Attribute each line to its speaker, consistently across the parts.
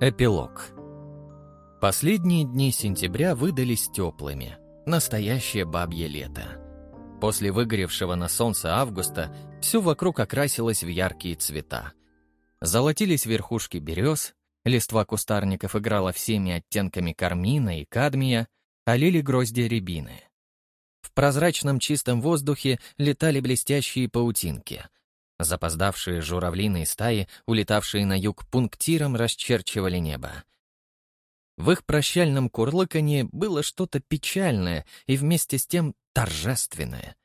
Speaker 1: Эпилог. Последние дни сентября выдались теплыми. Настоящее бабье лето. После выгоревшего на солнце августа все вокруг окрасилось в яркие цвета. Золотились верхушки берез, листва кустарников играла всеми оттенками кармина и кадмия, олили грозди рябины. В прозрачном чистом воздухе летали блестящие паутинки. Запоздавшие журавлиные стаи, улетавшие на юг пунктиром, расчерчивали небо. В их прощальном курлыканье было что-то печальное и вместе с тем торжественное.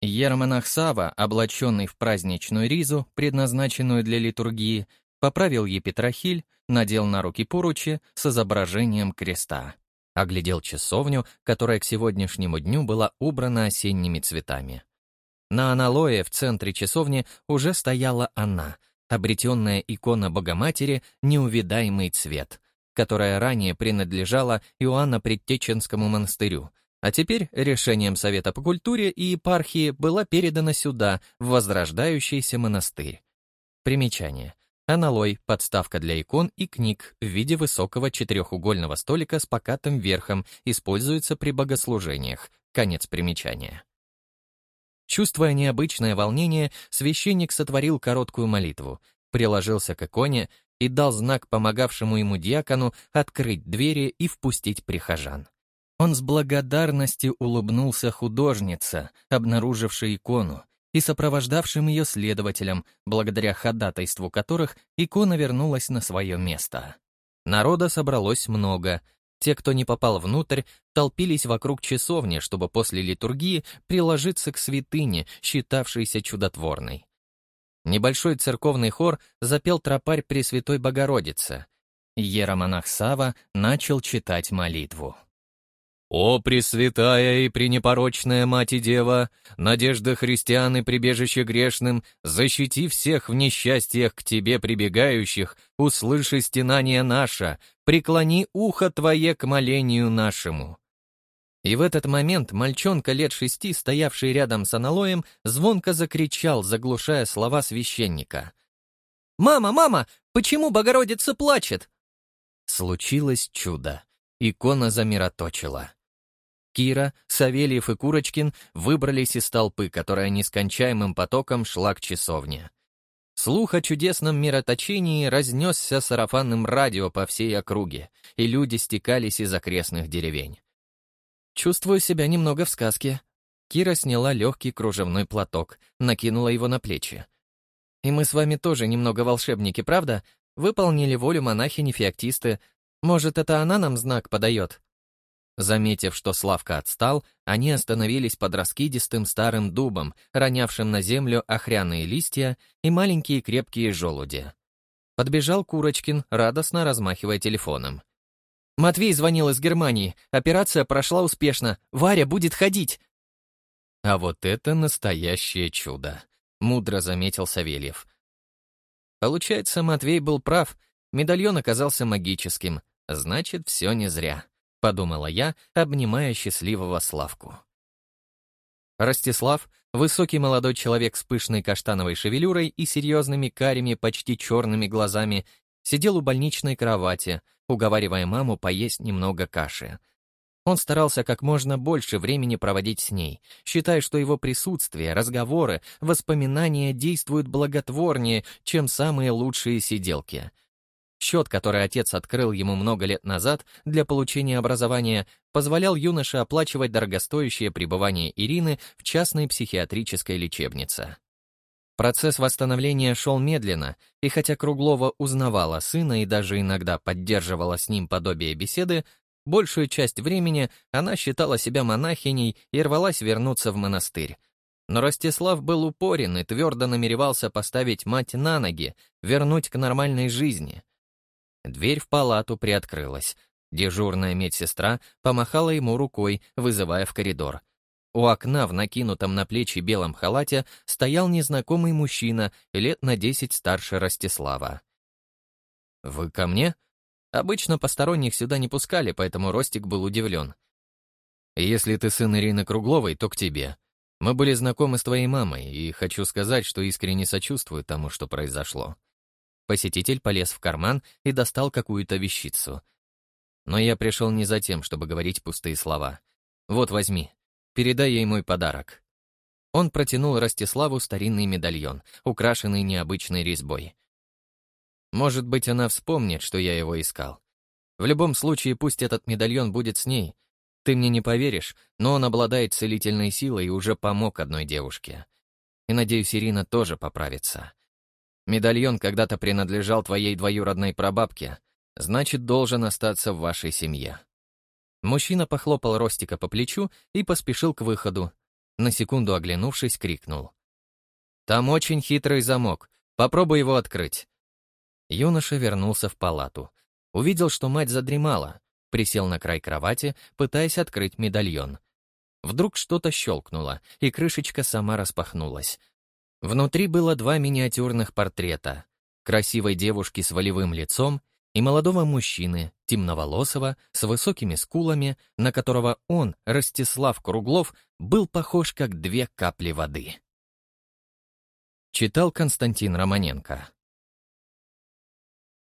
Speaker 1: Ермонах Сава, облаченный в праздничную ризу, предназначенную для литургии, поправил епитрахиль, надел на руки поручи с изображением креста. Оглядел часовню, которая к сегодняшнему дню была убрана осенними цветами. На аналое в центре часовни уже стояла она, обретенная икона Богоматери «Неувидаемый цвет», которая ранее принадлежала Иоанна Предтеченскому монастырю, а теперь решением Совета по культуре и епархии была передана сюда, в возрождающийся монастырь. Примечание. Аналой — подставка для икон и книг в виде высокого четырехугольного столика с покатым верхом, используется при богослужениях. Конец примечания. Чувствуя необычное волнение, священник сотворил короткую молитву, приложился к иконе и дал знак помогавшему ему диакону открыть двери и впустить прихожан. Он с благодарностью улыбнулся художнице, обнаружившей икону, и сопровождавшим ее следователям, благодаря ходатайству которых икона вернулась на свое место. Народа собралось много, те, кто не попал внутрь, толпились вокруг часовни, чтобы после литургии приложиться к святыне, считавшейся чудотворной. Небольшой церковный хор запел тропарь Пресвятой Богородицы. Иеромонах Сава начал читать молитву. «О, Пресвятая и Пренепорочная Мать и Дева, надежда христиан и прибежище грешным, защити всех в несчастьях к Тебе прибегающих, услыши стенание наше, преклони ухо Твое к молению нашему». И в этот момент мальчонка лет шести, стоявший рядом с аналоем, звонко закричал, заглушая слова священника. «Мама, мама, почему Богородица плачет?» Случилось чудо. Икона замироточила. Кира, Савельев и Курочкин выбрались из толпы, которая нескончаемым потоком шла к часовне. Слух о чудесном мироточении разнесся сарафанным радио по всей округе, и люди стекались из окрестных деревень. Чувствую себя немного в сказке. Кира сняла легкий кружевной платок, накинула его на плечи. И мы с вами тоже немного волшебники, правда? Выполнили волю монахини-феоктисты. Может, это она нам знак подает? Заметив, что Славка отстал, они остановились под раскидистым старым дубом, ронявшим на землю охряные листья и маленькие крепкие желуди. Подбежал Курочкин, радостно размахивая телефоном. «Матвей звонил из Германии. Операция прошла успешно. Варя будет ходить!» «А вот это настоящее чудо!» — мудро заметил Савельев. Получается, Матвей был прав. Медальон оказался магическим. Значит, все не зря. — подумала я, обнимая счастливого Славку. Ростислав, высокий молодой человек с пышной каштановой шевелюрой и серьезными карими, почти черными глазами, сидел у больничной кровати, уговаривая маму поесть немного каши. Он старался как можно больше времени проводить с ней, считая, что его присутствие, разговоры, воспоминания действуют благотворнее, чем самые лучшие сиделки — Счет, который отец открыл ему много лет назад для получения образования, позволял юноше оплачивать дорогостоящее пребывание Ирины в частной психиатрической лечебнице. Процесс восстановления шел медленно, и хотя Круглова узнавала сына и даже иногда поддерживала с ним подобие беседы, большую часть времени она считала себя монахиней и рвалась вернуться в монастырь. Но Ростислав был упорен и твердо намеревался поставить мать на ноги, вернуть к нормальной жизни — Дверь в палату приоткрылась. Дежурная медсестра помахала ему рукой, вызывая в коридор. У окна в накинутом на плечи белом халате стоял незнакомый мужчина, лет на десять старше Ростислава. «Вы ко мне?» Обычно посторонних сюда не пускали, поэтому Ростик был удивлен. «Если ты сын Ирины Кругловой, то к тебе. Мы были знакомы с твоей мамой, и хочу сказать, что искренне сочувствую тому, что произошло. Посетитель полез в карман и достал какую-то вещицу. Но я пришел не за тем, чтобы говорить пустые слова. Вот, возьми. Передай ей мой подарок. Он протянул Ростиславу старинный медальон, украшенный необычной резьбой. Может быть, она вспомнит, что я его искал. В любом случае, пусть этот медальон будет с ней. Ты мне не поверишь, но он обладает целительной силой и уже помог одной девушке. И, надеюсь, Ирина тоже поправится. Медальон когда-то принадлежал твоей двоюродной прабабке, значит, должен остаться в вашей семье. Мужчина похлопал Ростика по плечу и поспешил к выходу. На секунду оглянувшись, крикнул. «Там очень хитрый замок. Попробуй его открыть». Юноша вернулся в палату. Увидел, что мать задремала. Присел на край кровати, пытаясь открыть медальон. Вдруг что-то щелкнуло, и крышечка сама распахнулась. Внутри было два миниатюрных портрета. Красивой девушки с волевым лицом и молодого мужчины, темноволосого, с высокими скулами, на которого он, Ростислав Круглов, был похож как две капли воды. Читал Константин Романенко.